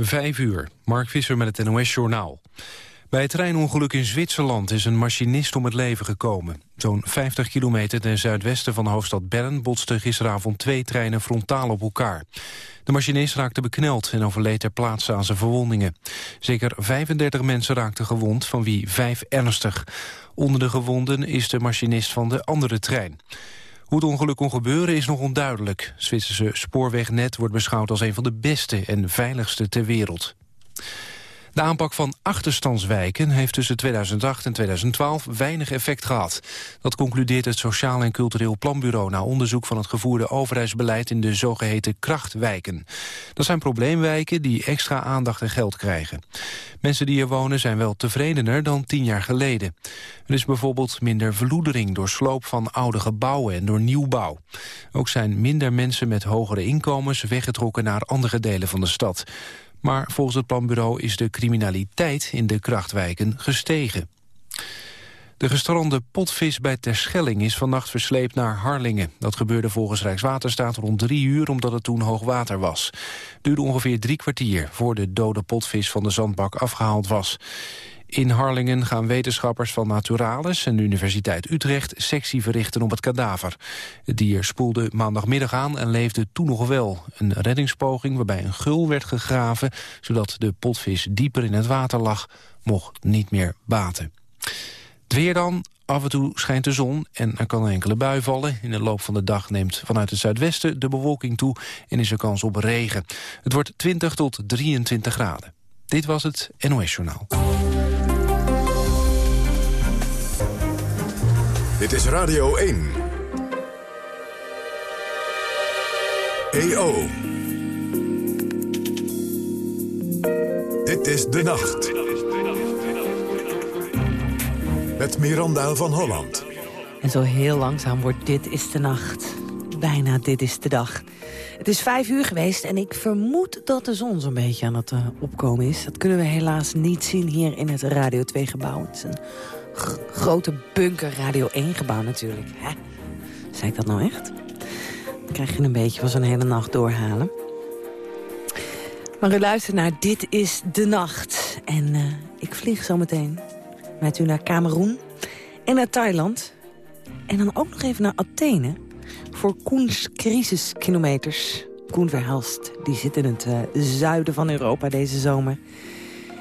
Vijf uur, Mark Visser met het NOS-journaal. Bij het treinongeluk in Zwitserland is een machinist om het leven gekomen. Zo'n 50 kilometer ten zuidwesten van de hoofdstad Bern... botsten gisteravond twee treinen frontaal op elkaar. De machinist raakte bekneld en overleed ter plaatse aan zijn verwondingen. Zeker 35 mensen raakten gewond, van wie vijf ernstig. Onder de gewonden is de machinist van de andere trein. Hoe het ongeluk kon gebeuren is nog onduidelijk. Zwitserse spoorwegnet wordt beschouwd als een van de beste en veiligste ter wereld. De aanpak van achterstandswijken heeft tussen 2008 en 2012 weinig effect gehad. Dat concludeert het Sociaal en Cultureel Planbureau... na onderzoek van het gevoerde overheidsbeleid in de zogeheten krachtwijken. Dat zijn probleemwijken die extra aandacht en geld krijgen. Mensen die er wonen zijn wel tevredener dan tien jaar geleden. Er is bijvoorbeeld minder verloedering door sloop van oude gebouwen en door nieuwbouw. Ook zijn minder mensen met hogere inkomens weggetrokken naar andere delen van de stad. Maar volgens het planbureau is de criminaliteit in de krachtwijken gestegen. De gestrande potvis bij Terschelling is vannacht versleept naar Harlingen. Dat gebeurde volgens Rijkswaterstaat rond drie uur omdat het toen hoog water was. Duurde ongeveer drie kwartier voor de dode potvis van de zandbak afgehaald was. In Harlingen gaan wetenschappers van Naturalis en de Universiteit Utrecht sectie verrichten op het kadaver. Het dier spoelde maandagmiddag aan en leefde toen nog wel. Een reddingspoging waarbij een gul werd gegraven, zodat de potvis dieper in het water lag, mocht niet meer baten. Het weer dan, Af en toe schijnt de zon en er kan enkele bui vallen. In de loop van de dag neemt vanuit het zuidwesten de bewolking toe... en is er kans op regen. Het wordt 20 tot 23 graden. Dit was het NOS Journaal. Dit is Radio 1. EO. Dit is De Nacht. Met Miranda van Holland. En zo heel langzaam wordt Dit is de Nacht. Bijna Dit is de Dag. Het is vijf uur geweest en ik vermoed dat de zon zo'n beetje aan het uh, opkomen is. Dat kunnen we helaas niet zien hier in het Radio 2-gebouw. Het is een grote bunker Radio 1-gebouw natuurlijk. Hè? Ik dat nou echt? Dan krijg je een beetje van zo'n hele nacht doorhalen. Maar u luistert naar Dit is de Nacht. En uh, ik vlieg zo meteen met u naar Cameroen en naar Thailand. En dan ook nog even naar Athene voor Koens crisiskilometers. Koen Verhelst, die zit in het uh, zuiden van Europa deze zomer.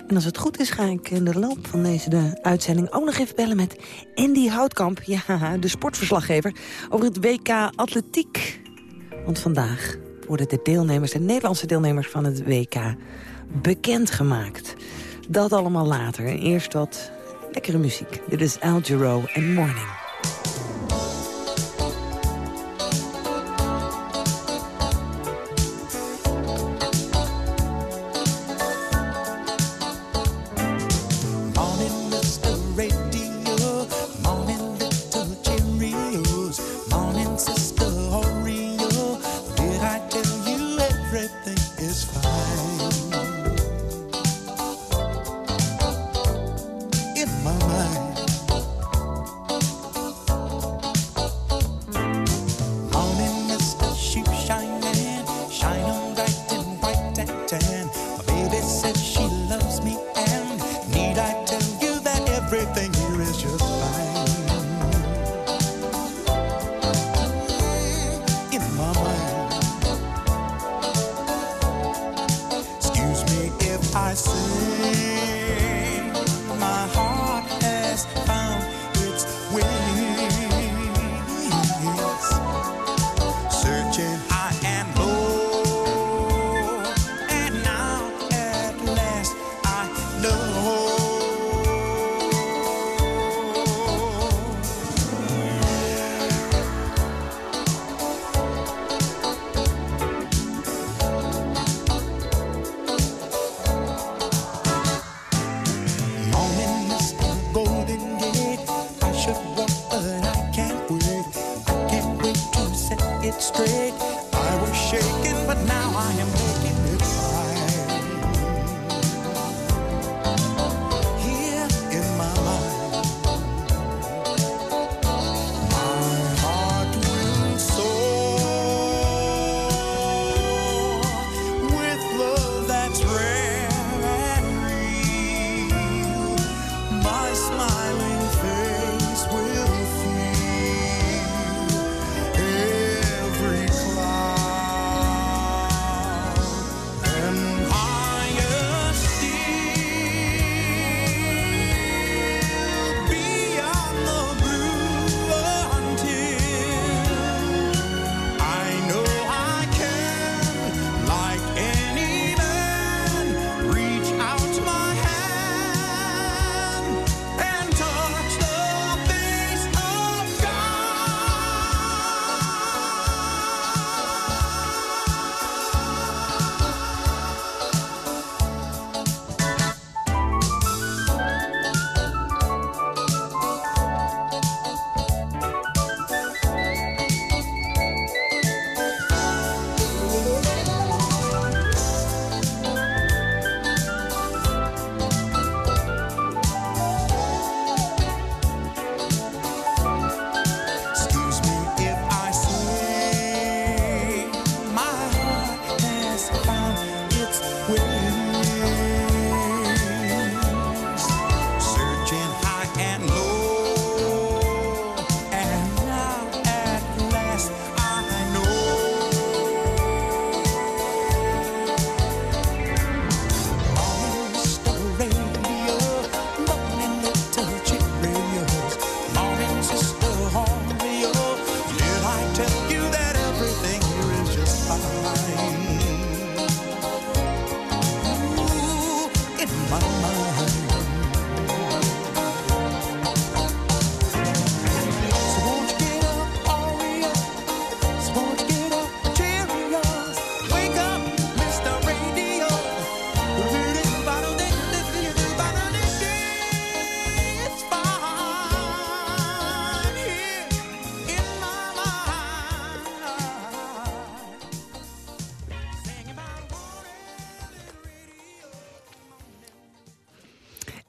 En als het goed is ga ik in de loop van deze de uitzending ook nog even bellen met Andy Houtkamp. Ja, de sportverslaggever over het WK Atletiek. Want vandaag worden de deelnemers, de Nederlandse deelnemers van het WK, bekendgemaakt. Dat allemaal later. Eerst wat lekkere muziek. Dit is Al Giro en Morning.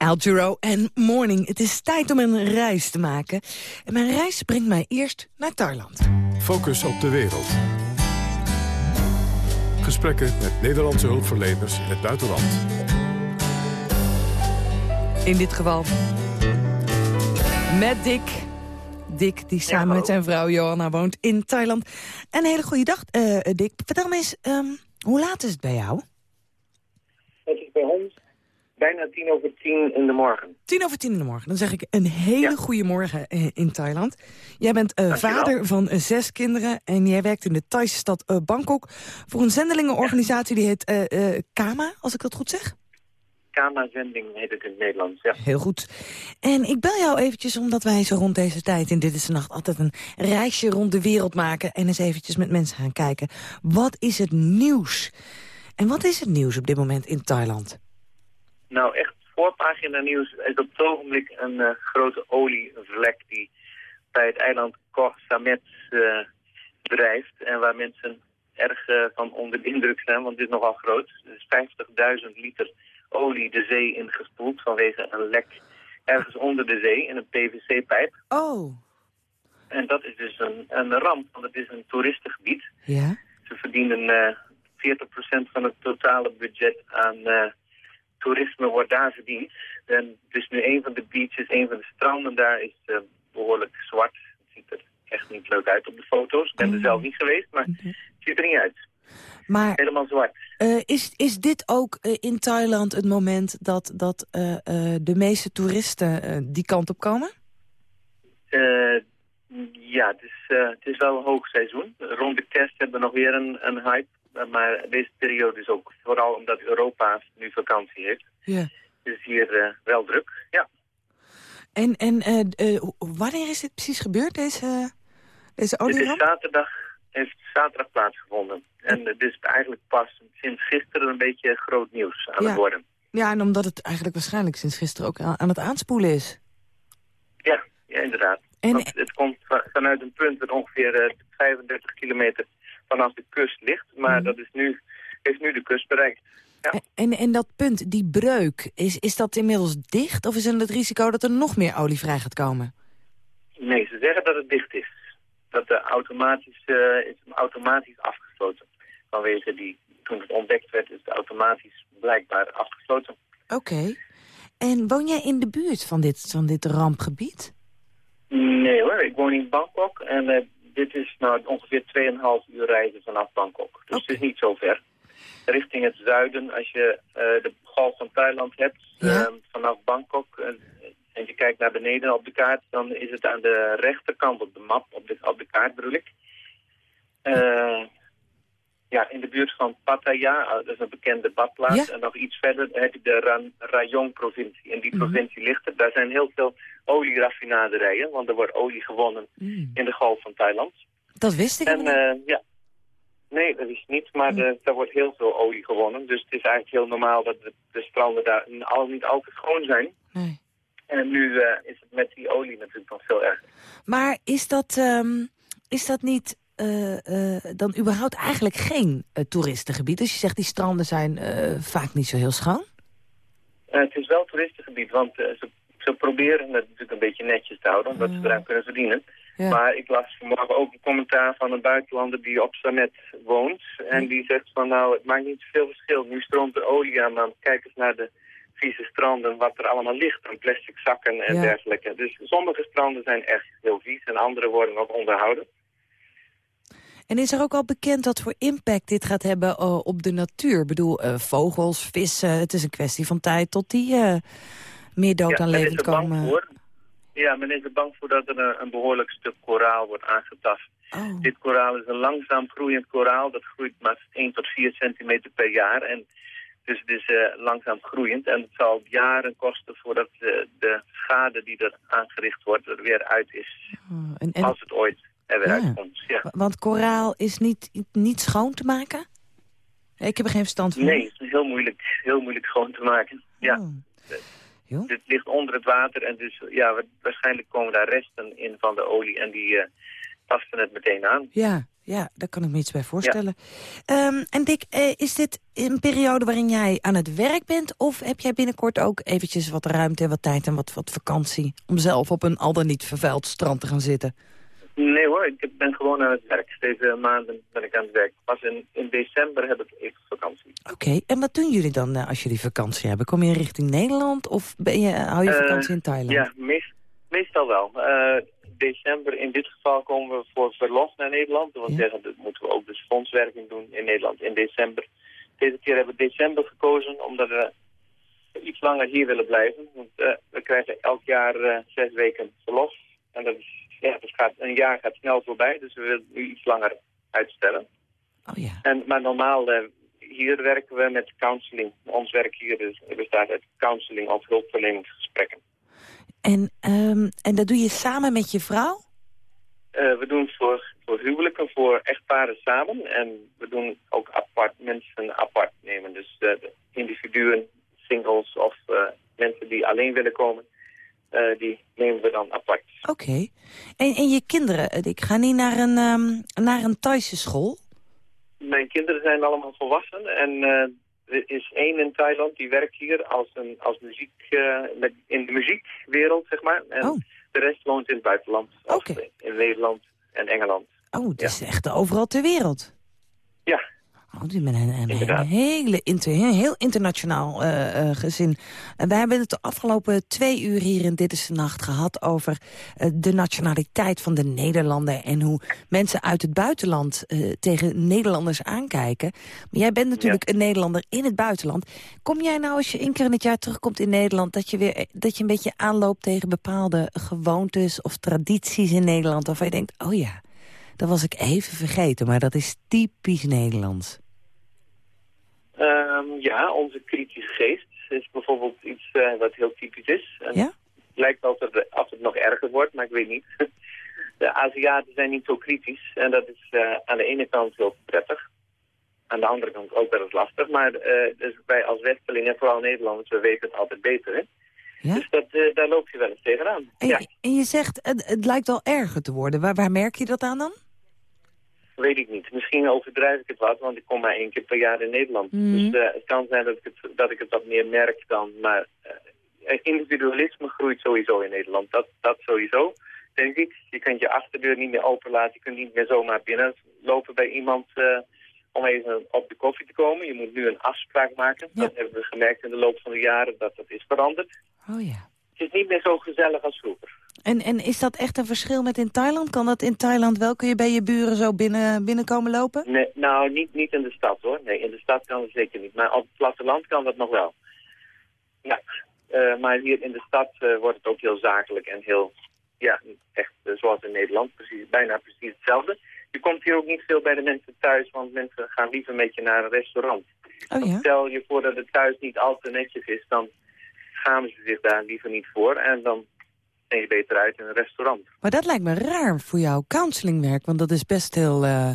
Al Giro en Morning. Het is tijd om een reis te maken. En mijn reis brengt mij eerst naar Thailand. Focus op de wereld. Gesprekken met Nederlandse hulpverleners in het buitenland. In dit geval met Dick. Dick, die samen met zijn vrouw Johanna woont in Thailand. Een hele goede dag, uh, Dick. Vertel me eens, um, hoe laat is het bij jou? Het is bij ons bijna tien over tien in de morgen. Tien over tien in de morgen. Dan zeg ik een hele ja. goede morgen uh, in Thailand. Jij bent uh, vader van uh, zes kinderen en jij werkt in de Thaise stad Bangkok... voor een zendelingenorganisatie die heet KAMA, als ik dat goed zeg? KAMA-zending heet het in het Nederlands, ja. Heel goed. En ik bel jou eventjes omdat wij zo rond deze tijd in Dit is de Nacht... altijd een reisje rond de wereld maken en eens eventjes met mensen gaan kijken. Wat is het nieuws? En wat is het nieuws op dit moment in Thailand? Nou, echt voorpagina nieuws is op het ogenblik een uh, grote olievlek... die bij het eiland Koh Samet uh, drijft en waar mensen erg uh, van onder de indruk zijn, want dit is nogal groot. Dus 50.000 liter olie de zee ingespoeld vanwege een lek ergens onder de zee in een PVC-pijp. Oh. En dat is dus een, een ramp, want het is een toeristengebied. Ja. Ze verdienen uh, 40% van het totale budget aan toerisme wordt daar verdiend. En dus nu een van de beaches, een van de stranden daar is uh, behoorlijk zwart. Het ziet er echt niet leuk uit op de foto's. Ik ben er zelf niet geweest, maar het ziet er niet uit. Maar, Helemaal zwart. Uh, is, is dit ook uh, in Thailand het moment dat, dat de meeste toeristen die kant op komen? ja, het is, het is wel een hoogseizoen. Rond de kerst hebben we nog weer een, een hype. Maar deze periode is ook vooral omdat Europa nu vakantie heeft. Ja. Dus hier wel druk, ja. En, en wanneer is dit precies gebeurd, deze, deze olieramp? Dit is zaterdag heeft zaterdag plaatsgevonden. En het is eigenlijk pas sinds gisteren een beetje groot nieuws aan ja. het worden. Ja, en omdat het eigenlijk waarschijnlijk sinds gisteren ook aan het aanspoelen is. Ja, ja inderdaad. En... Want het komt vanuit een punt dat ongeveer uh, 35 kilometer vanaf de kust ligt. Maar Mhm. dat is nu, heeft nu de kust bereikt. Ja. En, en dat punt, die breuk, is, is dat inmiddels dicht? Of is er het risico dat er nog meer olie vrij gaat komen? Nee, ze zeggen dat het dicht is. Dat de automatisch, uh, is automatisch afgesloten. Vanwege die, toen het ontdekt werd, is het automatisch blijkbaar afgesloten. Oké. Okay. En woon jij in de buurt van dit, van dit rampgebied? Nee hoor, ik woon in Bangkok en uh, dit is nou ongeveer 2,5 uur reizen vanaf Bangkok. Dus okay. het is niet zo ver. Richting het zuiden, als je uh, de golf van Thailand hebt, ja? vanaf Bangkok... en je kijkt naar beneden op de kaart, dan is het aan de rechterkant op de map, op de, op de kaart bedoel ik. Uh, ja, in de buurt van Pattaya, dat is een bekende badplaats. Ja? En nog iets verder heb je de Rayong-provincie. In die Mhm. provincie ligt het. Daar zijn heel veel olieraffinaderijen, want er wordt olie gewonnen mm. in de golf van Thailand. Dat wist ik En uh, ja, nee, dat wist ik niet, maar de, daar wordt heel veel olie gewonnen. Dus het is eigenlijk heel normaal dat de, de stranden daar al, niet altijd schoon zijn. Nee. En nu uh, is het met die olie natuurlijk nog veel erger. Maar is dat, um, is dat niet uh, uh, dan überhaupt eigenlijk geen toeristengebied? Dus je zegt die stranden zijn vaak niet zo heel schoon? het is wel toeristengebied, want ze, ze, proberen het natuurlijk een beetje netjes te houden, omdat ze eraan kunnen verdienen. Ja. Maar ik las vanmorgen ook een commentaar van een buitenlander die op Samet woont. En die zegt van nou, het maakt niet zoveel verschil. Nu stroomt er olie aan, maar kijk eens naar de vieze stranden, wat er allemaal ligt aan plastic zakken en Ja. dergelijke. Dus sommige stranden zijn echt heel vies en andere worden nog onderhouden. En is er ook al bekend wat voor impact dit gaat hebben uh, op de natuur? Ik bedoel, uh, vogels, vissen, het is een kwestie van tijd tot die uh, meer dood ja, men levend is er bang komen. Voor. Ja, men is er bang voor dat er een, een behoorlijk stuk koraal wordt aangetast. Oh. Dit koraal is een langzaam groeiend koraal. Dat groeit maar 1 tot 4 centimeter per jaar. En dus het is uh, langzaam groeiend. En het zal jaren kosten voordat uh, de schade die er aangericht wordt er weer uit is. Oh, en, en, als het ooit er weer Ja. uitkomt. Ja. Want koraal is niet, niet schoon te maken? Ik heb er geen verstand van. Nee, het is heel moeilijk, heel moeilijk schoon te maken. Ja. Oh. Dit ligt onder het water en dus ja, waarschijnlijk komen daar resten in van de olie en die uh, tasten het meteen aan. Ja, Ja, daar kan ik me iets bij voorstellen. Ehm, en Dick, eh, is dit een periode waarin jij aan het werk bent... of heb jij binnenkort ook eventjes wat ruimte en wat tijd en wat, wat vakantie... om zelf op een al dan niet vervuild strand te gaan zitten? Nee hoor, ik ben gewoon aan het werk. Deze maanden ben ik aan het werk. Pas in, in december heb ik even vakantie. Oké, en wat doen jullie dan eh, als jullie vakantie hebben? Kom je richting Nederland of ben je, hou je Eh, vakantie in Thailand? Ja, meest, meestal wel. Eh, december in dit geval komen we voor verlof naar Nederland. Dat wil Ja. zeggen, dat moeten we ook dus fondswerking doen in Nederland in december. Deze keer hebben we december gekozen omdat we iets langer hier willen blijven. Want eh, we krijgen elk jaar eh, zes weken verlof. En dat is, ja, dus gaat, een jaar gaat snel voorbij, dus we willen nu iets langer uitstellen. Oh ja. En, maar normaal, eh, hier werken we met counseling. Ons werk hier is, bestaat uit counseling of hulpverleningsgesprekken. En, ehm, en dat doe je samen met je vrouw? Eh, we doen voor, voor huwelijken, voor echtparen samen. En we doen ook apart mensen apart nemen. Dus eh, individuen, singles of mensen die alleen willen komen, eh, die nemen we dan apart. Oké. En, en je kinderen, eh, Dick, gaan die naar een, ehm, naar een Thaise school? Mijn kinderen zijn allemaal volwassen en eh, er is één in Thailand die werkt hier als, een, als muziek, met, in de muziekwereld, zeg maar. En Oh. de rest woont in het buitenland, in Nederland en Engeland. Oh, het is echt overal ter wereld. Ja, Oh, die met een, een, Inderdaad. een hele inter, heel internationaal eh, eh, gezin. En wij hebben het de afgelopen twee uur hier in Dit is de Nacht gehad... over eh, de nationaliteit van de Nederlander... en hoe mensen uit het buitenland tegen Nederlanders aankijken. Maar jij bent natuurlijk een Nederlander in het buitenland. Kom jij nou als je één keer in het jaar terugkomt in Nederland... dat je, weer, dat je een beetje aanloopt tegen bepaalde gewoontes of tradities in Nederland... waarvan je denkt, oh ja, dat was ik even vergeten... maar dat is typisch Nederlands. Ehm, ja, onze kritische geest is bijvoorbeeld iets eh, wat heel typisch is. En Ja? Het lijkt alsof het, als het nog erger wordt, maar ik weet niet. De Aziaten zijn niet zo kritisch en dat is eh, aan de ene kant heel prettig. Aan de andere kant ook wel eens lastig. Maar eh, dus wij als Westelingen, vooral Nederlanders, we weten het altijd beter. Hè? Ja? Dus dat, daar loop je wel eens tegenaan. En, Ja, en je zegt, het, het lijkt wel erger te worden. Waar, waar merk je dat aan dan? Weet ik niet. Misschien overdrijf ik het wat, want ik kom maar één keer per jaar in Nederland. Mhm. Dus eh, het kan zijn dat ik het, dat ik het wat meer merk dan. Maar eh, individualisme groeit sowieso in Nederland. Dat, dat sowieso, denk ik. Je kunt je achterdeur niet meer openlaten. Je kunt niet meer zomaar binnenlopen bij iemand eh, om even op de koffie te komen. Je moet nu een afspraak maken. Ja. Dat hebben we gemerkt in de loop van de jaren dat dat is veranderd. Oh ja. Het is niet meer zo gezellig als vroeger. En, en is dat echt een verschil met in Thailand? Kan dat in Thailand wel? Kun je bij je buren zo binnen, binnenkomen lopen? Nee, nou, niet, niet in de stad hoor. Nee, in de stad kan het zeker niet. Maar op het platteland kan dat nog wel. Ja, eh, maar hier in de stad eh, wordt het ook heel zakelijk en heel, ja, echt eh, zoals in Nederland, precies, bijna precies hetzelfde. Je komt hier ook niet veel bij de mensen thuis, want mensen gaan liever met je naar een restaurant. Oh ja? Stel je voor dat het thuis niet al te netjes is, dan schamen ze zich daar liever niet voor. En dan je beter uit in een restaurant. Maar dat lijkt me raar voor jouw counselingwerk. Want dat is best heel... eh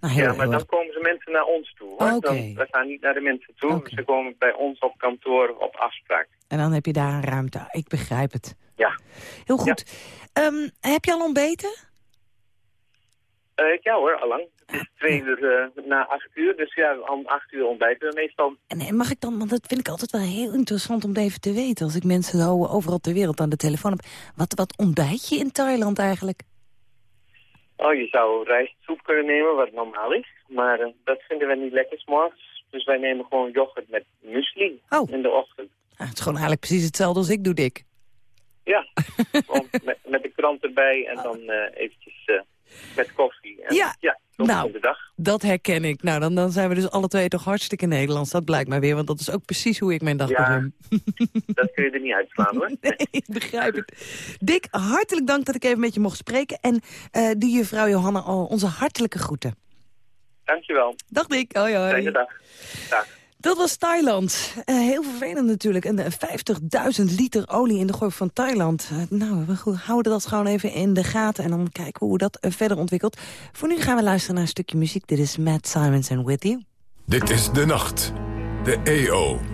nou, heel Ja, maar heel dan komen ze mensen naar ons toe. Hoor. Oké. Dan, we gaan niet naar de mensen toe. Ze komen bij ons op kantoor op afspraak. En dan heb je daar een ruimte. Ik begrijp het. Ja. Heel goed. Ehm, heb je al ontbeten? Eh, ja hoor, allang. Het is twee uur eh, na acht uur. Dus ja, om acht uur ontbijten we meestal. En mag ik dan, want dat vind ik altijd wel heel interessant om even te weten... als ik mensen zo overal ter wereld aan de telefoon heb. Wat, wat ontbijt je in Thailand eigenlijk? Oh, je zou rijstsoep kunnen nemen, wat normaal is. Maar eh, dat vinden we niet lekker 's morgens. Dus wij nemen gewoon yoghurt met muesli Oh. in de ochtend. Ah, het is gewoon eigenlijk precies hetzelfde als ik doe, Dick. Ja, met, met de krant erbij en dan eventjes met koffie. En, Ja, ja zo nou. de dag. Dat herken ik. Nou, dan, dan zijn we dus alle twee toch hartstikke Nederlands. Dat blijkt maar weer, want dat is ook precies hoe ik mijn dag Ja. begin. Dat kun je er niet uitslaan hoor. Nee, ik begrijp het. Dick, hartelijk dank dat ik even met je mocht spreken. En eh die juffrouw Johanna al onze hartelijke groeten. Dankjewel. Dag Dick, hoi hoi. Fijne dag. Dag. Dat was Thailand. Eh, heel vervelend natuurlijk. En eh, 50.000 liter olie in de golf van Thailand. Eh, nou, we houden dat gewoon even in de gaten. En dan kijken we hoe dat eh, verder ontwikkelt. Voor nu gaan we luisteren naar een stukje muziek. Dit is Matt Simons en With You. Dit is De Nacht. De EO.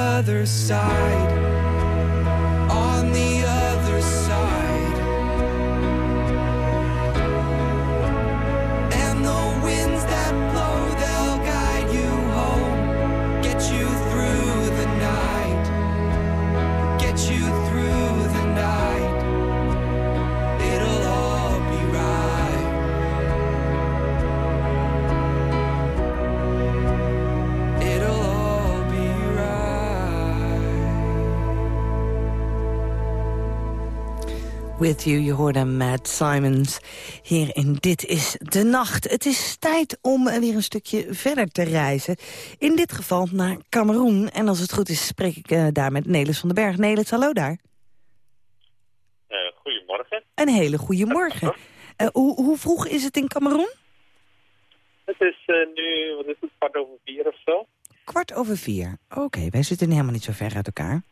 Other side. With You, je hoorde Matt Simons hier in Dit is de Nacht. Het is tijd om weer een stukje verder te reizen. In dit geval naar Cameroen. En als het goed is, spreek ik eh, daar met Nelis van den Berg. Nelis, hallo daar. Eh, goedemorgen. Een hele goede morgen. Eh, hoe, hoe vroeg is het in Cameroen? Het is nu, wat is het, kwart over vier of zo. Kwart over vier. Oké, wij zitten helemaal niet zo ver uit elkaar.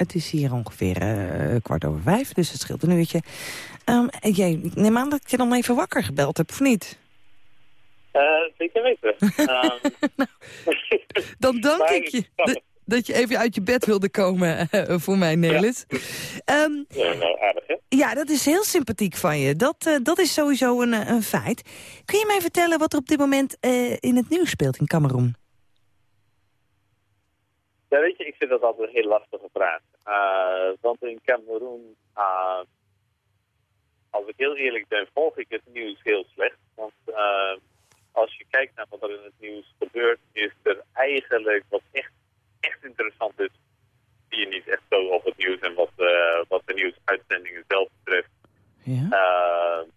Het is hier ongeveer eh, kwart over vijf, dus het scheelt een uurtje. Ehm, jij, neem aan dat ik je dan even wakker gebeld heb, of niet? Eh, zeker weten. Ehm, Dan dank ik je dat, je even uit je bed wilde komen eh, voor mij, Nelis. Ehm, ja, nou, aardig, hè? ja, dat is heel sympathiek van je. Dat, dat is sowieso een, een feit. Kun je mij vertellen wat er op dit moment in het nieuws speelt in Cameroen? Ja, weet je, ik vind dat altijd een heel lastige vraag. Eh, want in Cameroen, eh, als ik heel eerlijk ben, volg ik het nieuws heel slecht. Want eh, als je kijkt naar wat er in het nieuws gebeurt, is er eigenlijk wat echt, echt interessant is, zie je niet echt zo op het nieuws en wat, eh, wat de nieuwsuitzendingen zelf betreft. Ja. Uh,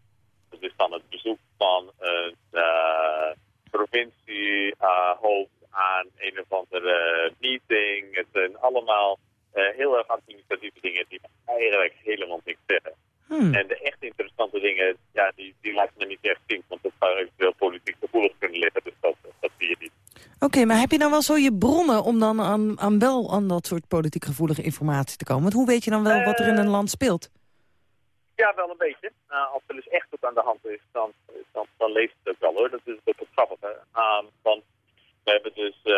dus dan het bezoek van een uh, provinciehoofd aan een of andere meeting. Het zijn allemaal heel erg administratieve dingen die eigenlijk helemaal niks zeggen. Hmm. En de echt interessante dingen, ja, die, die laten me niet echt zien, want dat zou eventueel politiek gevoelig kunnen liggen. Dus dat, dat zie je niet. Oké, maar heb je dan wel zo je bronnen om dan aan, aan wel aan dat soort politiek gevoelige informatie te komen? Want hoe weet je dan wel wat er in een land speelt? Ja, wel een beetje. Uh, als er dus echt wat aan de hand is, dan, dan, dan leest het ook wel hoor. Dat is ook het grappige. Uh, want we hebben dus uh,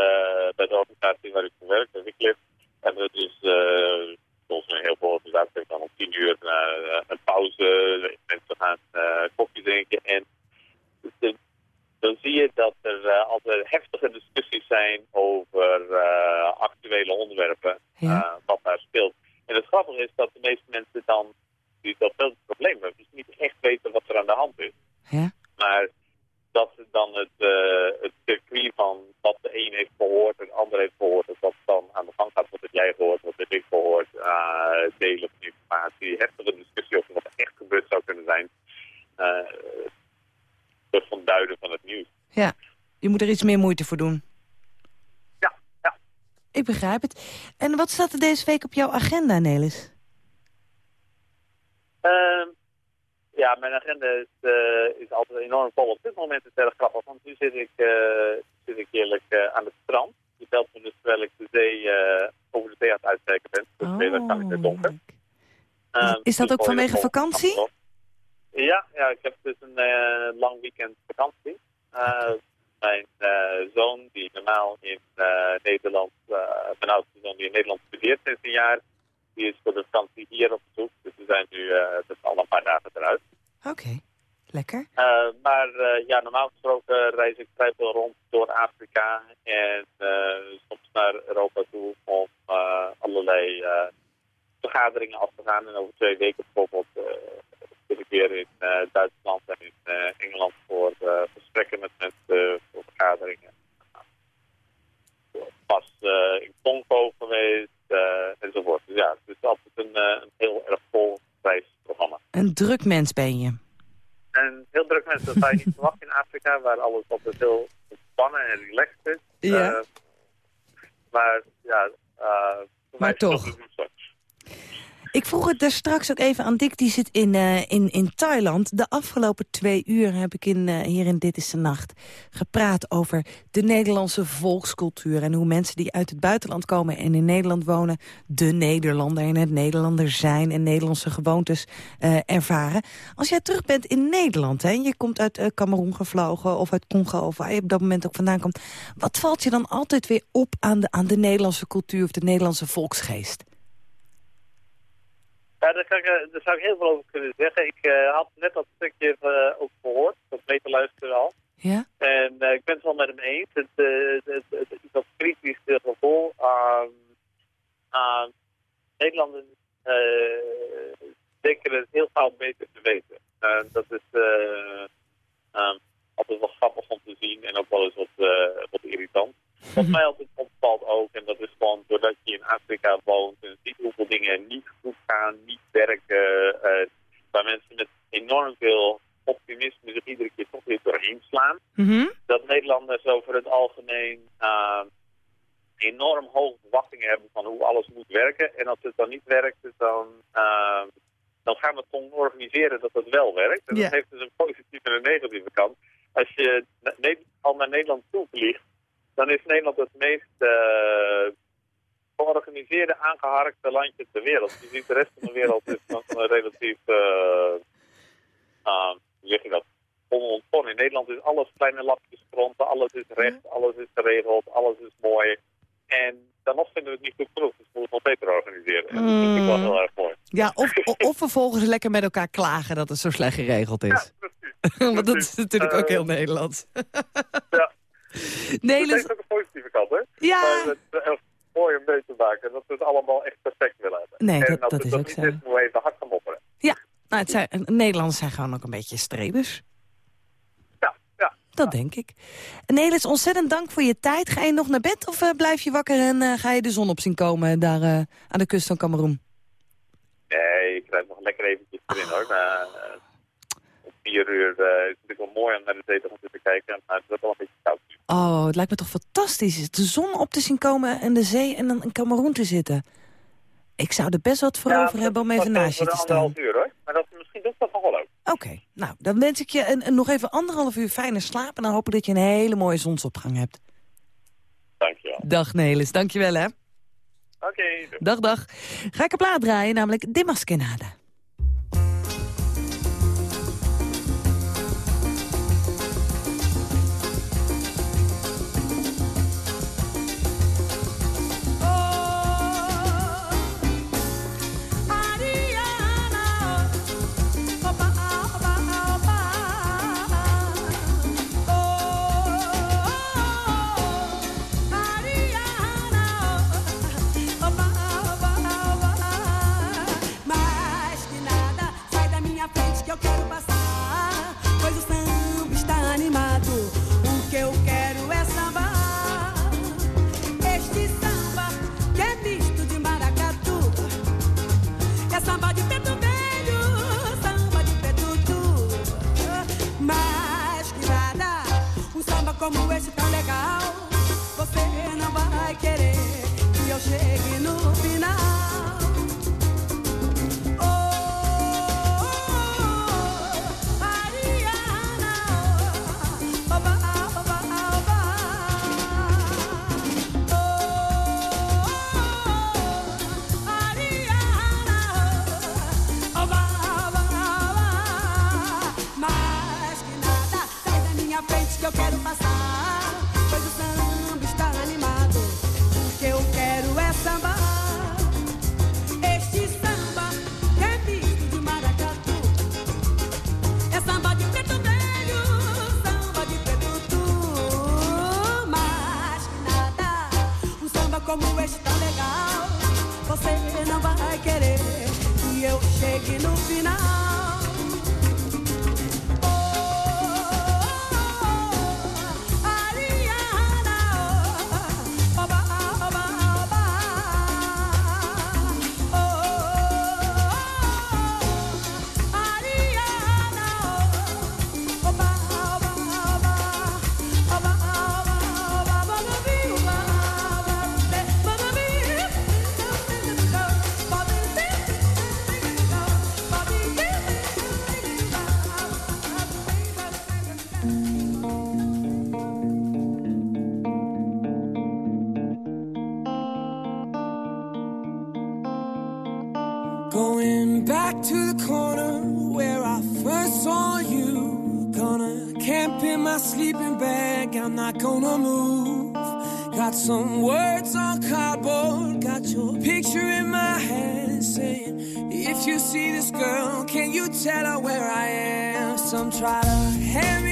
bij de organisatie waar ik voor werk, bij Wycliffe, hebben we dus uh, volgens mij heel veel om tien uur uh, een pauze. Mensen gaan koffie drinken. En de, dan zie je dat er altijd heftige discussies zijn over actuele onderwerpen, Ja. wat daar speelt. En het grappige is dat de meeste mensen dan die datzelfde probleem hebben. Dus niet echt weten wat er aan de hand is. Ja? Maar dat ze dan het, uh, het circuit van wat de een heeft gehoord en de ander heeft gehoord, dat dat dan aan de gang gaat. Wat heb jij gehoord, wat heb ik gehoord, uh, delen van informatie, heftige discussie over wat er echt gebeurd zou kunnen zijn. Uh, soort van duiden van het nieuws. Ja, je moet er iets meer moeite voor doen. Ja, ja. Ik begrijp het. En wat staat er deze week op jouw agenda, Nelis? Uh, ja, mijn agenda is, uh, is altijd enorm vol. Op dit moment is het erg grappig, want nu zit ik, uh, zit ik heerlijk uh, aan het strand. Je belt me dus terwijl ik de zee, over de zee aan het uitsteken ben. Dus oh, kan ik het donker. Is, is dat ook vanwege vakantie? Ja, ja, ik heb dus een lang weekend vakantie. mijn zoon, die normaal in Nederland, mijn oudste zoon die in Nederland studeert sinds een jaar, die is voor de vakantie hier op bezoek. Dus we zijn nu uh, dus al een paar dagen eruit. Oké, okay. lekker. Uh, maar uh, ja, normaal gesproken reis ik vrij veel rond door Afrika en soms naar Europa toe om allerlei vergaderingen af te gaan. En over twee weken bijvoorbeeld zit ik weer in Duitsland en in Engeland voor gesprekken met mensen, voor vergaderingen. Pas in Congo geweest, uh, enzovoort. Dus ja, het is altijd een, uh, een heel erg vol reisprogramma. Een druk mens ben je. Een heel druk mens, dat zou je niet verwachten in Afrika, waar alles altijd heel ontspannen en relaxed is. Ja. Uh, maar ja, maar toch. Ik vroeg het daar straks ook even aan Dick, die zit in, uh, in, in Thailand. De afgelopen twee uur heb ik in, uh, hier in Dit is de Nacht gepraat over de Nederlandse volkscultuur. En hoe mensen die uit het buitenland komen en in Nederland wonen... de Nederlander en het Nederlander zijn en Nederlandse gewoontes uh, ervaren. Als jij terug bent in Nederland, hè, je komt uit Cameroen gevlogen... of uit Congo, of waar je op dat moment ook vandaan komt... wat valt je dan altijd weer op aan de, aan de Nederlandse cultuur of de Nederlandse volksgeest? Ja, daar, kan ik, daar zou ik heel veel over kunnen zeggen. Ik uh, had net dat stukje uh, ook gehoord, dat te luisteren al. Ja? En uh, ik ben het wel met hem eens. Het, het, het, het dat kritische gevoel aan, aan Nederlanders denken het heel gauw beter te weten. dat is um, altijd wel grappig om te zien en ook wel eens wat, wat irritant. Wat mij altijd opvalt ook, en dat is gewoon doordat je in Afrika woont en ziet hoeveel dingen niet goed gaan, niet werken, uh, waar mensen met enorm veel optimisme zich iedere keer toch weer doorheen slaan. Mm -hmm. Dat Nederlanders over het algemeen uh, enorm hoge verwachtingen hebben van hoe alles moet werken. En als het dan niet werkt, dan, uh, dan gaan we het gewoon organiseren dat het wel werkt. En dat heeft dus een positieve en een negatieve kant. Als je al naar Nederland toe vliegt, dan is Nederland het meest uh, georganiseerde, aangeharkte landje ter wereld. Je ziet de rest van de wereld is dan uh, relatief, uh, hoe zeg je dat, onontgonnen. In Nederland is alles kleine lapjes grond, alles is recht, alles is geregeld, alles is mooi. En dan nog vinden we het niet goed genoeg, dus we moeten het nog beter organiseren. En dat vind ik wel heel erg mooi. Ja, of, of vervolgens lekker met elkaar klagen dat het zo slecht geregeld is. Ja, precies. Want dat is natuurlijk ook heel Nederlands. Ja. Nee, dat heeft ook een positieve kant, hè? Ja. Maar het is heel mooi om mee te maken dat we het allemaal echt perfect willen hebben. Nee, en dat- is ook zo. is, moeten we even hard gaan mopperen. Ja, nou, het zijn, Nederlanders zijn gewoon ook een beetje strebers. Ja, ja. Dat denk ik. Nelis, ontzettend dank voor je tijd. Ga je nog naar bed of eh, blijf je wakker en eh, ga je de zon op zien komen daar eh, aan de kust van Cameroen? Nee, ik krijg nog lekker eventjes erin, hoor. Maar, eh, om vier uur eh, is het natuurlijk wel mooi om naar de zee te gaan zitten kijken. Maar het wordt wel een beetje koud. Oh, het lijkt me toch fantastisch. De zon op te zien komen en de zee en dan in Cameroen te zitten. Ik zou er best wat voor over hebben om even naast je te staan. uur hoor, maar dat is misschien best wel ook. Oké, nou, dan wens ik je een, nog even anderhalf uur fijne slaap... en dan hopen dat je een hele mooie zonsopgang hebt. Dankjewel. Dag Nelis, dankjewel hè. Oké. Dag, dag. Ga ik een plaat draaien, namelijk Dimaskenada. como esse tão legal. Girl, can you tell her where I am? Some try to hand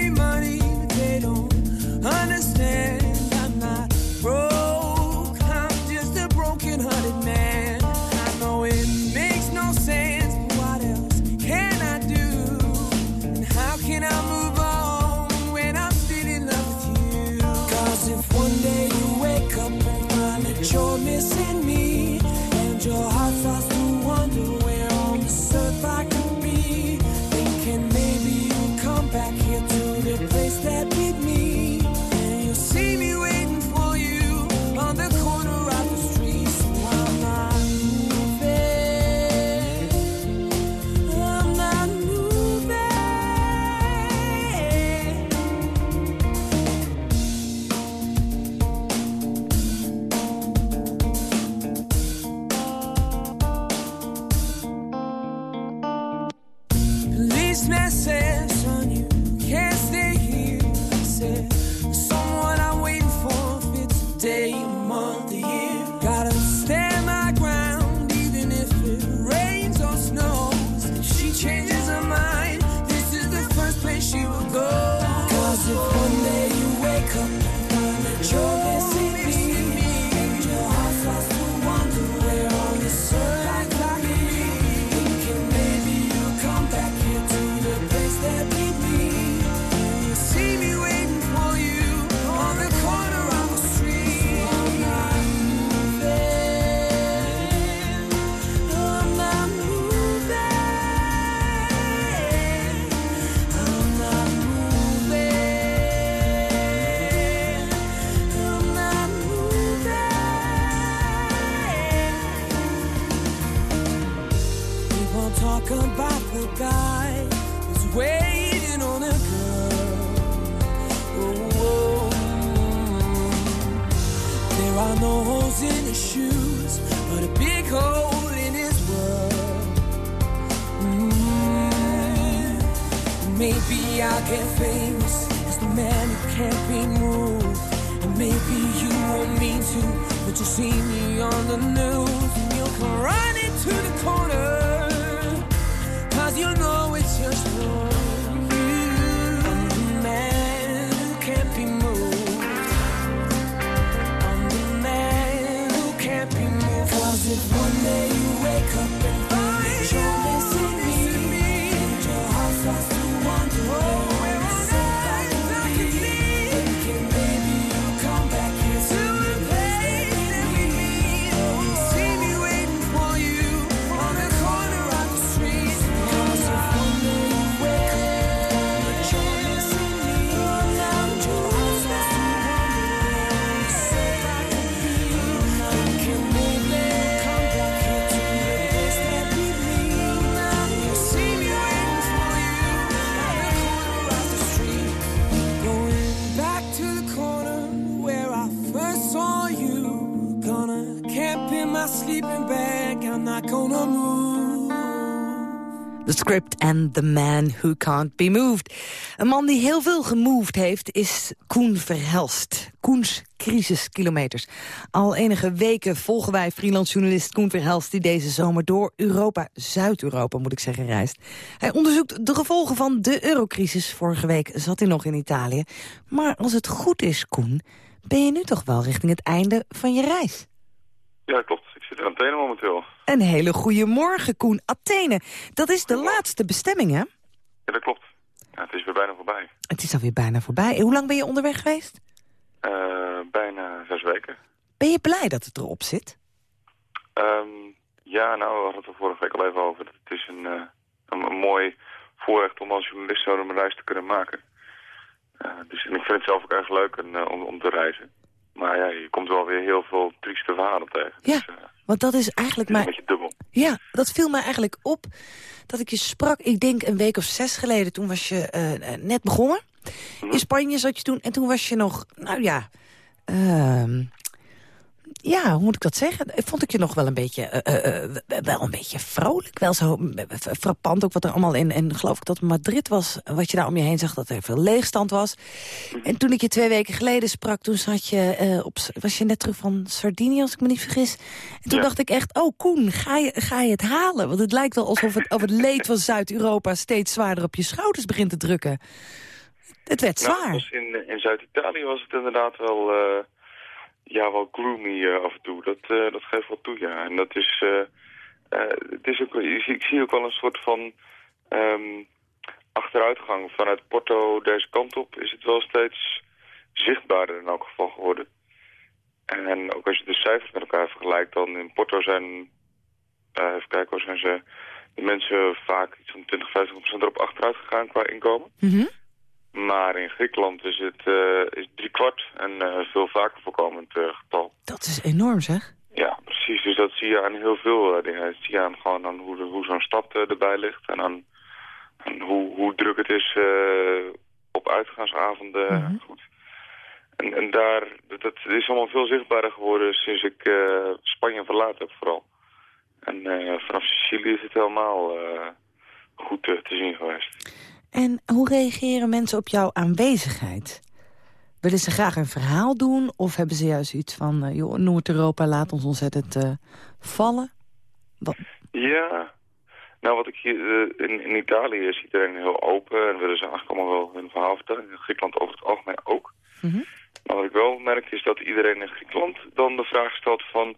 get famous as the man who can't be moved. And maybe you won't mean to, but you'll see me on the news and you'll come running to the corner. And the Man Who Can't Be Moved. Een man die heel veel gemoved heeft is Koen Verhelst. Koens crisiskilometers. Al enige weken volgen wij freelance journalist Koen Verhelst... die deze zomer door Europa, Zuid-Europa moet ik zeggen, reist. Hij onderzoekt de gevolgen van de eurocrisis. Vorige week zat hij nog in Italië. Maar als het goed is, Koen, ben je nu toch wel richting het einde van je reis? Ja, klopt. Ik zit in Athene momenteel. Een hele goede morgen, Koen. Athene, dat is de laatste bestemming, hè? Ja, dat klopt. Ja, het is weer bijna voorbij. Het is alweer bijna voorbij. Hoe lang ben je onderweg geweest? Eh, bijna zes weken. Ben je blij dat het erop zit? Ehm, ja, nou, we hadden het er vorige week al even over. Het is een, eh, een, een mooi voorrecht om als journalist een reis te kunnen maken. Eh, dus en ik vind het zelf ook erg leuk en, om, om te reizen. Maar ja, je komt wel weer heel veel trieste verhalen tegen. Ja, Dus, eh, want dat is eigenlijk is een maar... beetje dubbel. Ja, dat viel mij eigenlijk op dat ik je sprak. Ik denk een week of zes geleden, toen was je eh, net begonnen. In Spanje zat je toen en toen was je nog, nou ja... ehm, ja, hoe moet ik dat zeggen? Vond ik je nog wel een beetje, eh, eh, eh, wel een beetje vrolijk. Wel zo frappant ook wat er allemaal in. En geloof ik dat Madrid was, wat je daar om je heen zag, dat er veel leegstand was. En toen ik je twee weken geleden sprak, toen zat je, op, was je net terug van Sardinië, als ik me niet vergis. En toen Ja. dacht ik echt, oh Koen, ga je, ga je het halen? Want het lijkt wel alsof het, of het leed van Zuid-Europa steeds zwaarder op je schouders begint te drukken. Het werd Nou, zwaar. in, in Zuid-Italië was het inderdaad wel, ja, wel gloomy eh, af en toe. Dat, eh, dat geeft wel toe, ja. En dat is, eh, het is ook, ik zie- ook wel een soort van ehm, achteruitgang. Vanuit Porto deze kant op is het wel steeds zichtbaarder in elk geval geworden. En ook als je de cijfers met elkaar vergelijkt, dan in Porto zijn, even kijken, zijn ze, de mensen vaak iets van 20, 50 procent erop achteruit gegaan qua inkomen. Mhm. Maar in Griekenland is het eh, is drie kwart en eh, veel vaker voorkomend eh, getal. Dat is enorm, zeg. Ja, precies. Dus dat zie je aan heel veel dingen. Dat zie je aan, gewoon aan hoe, de- hoe zo'n stad erbij ligt. En aan, aan hoe, hoe druk het is op uitgaansavonden. Mhm. Goed. En, en daar, dat, is allemaal veel zichtbaarder geworden sinds ik Spanje verlaten heb vooral. En vanaf Sicilië is het helemaal goed te zien geweest. En hoe reageren mensen op jouw aanwezigheid? Willen ze graag een verhaal doen? Of hebben ze juist iets van... eh, joh, Noord-Europa laat ons ontzettend eh, vallen? Wat, Ja, nou wat ik hier eh, in, in Italië is iedereen heel open en willen ze eigenlijk allemaal wel hun verhaal vertellen. In Griekenland over het algemeen ook. Mhm. Maar wat ik wel merk is dat iedereen in Griekenland dan de vraag stelt van...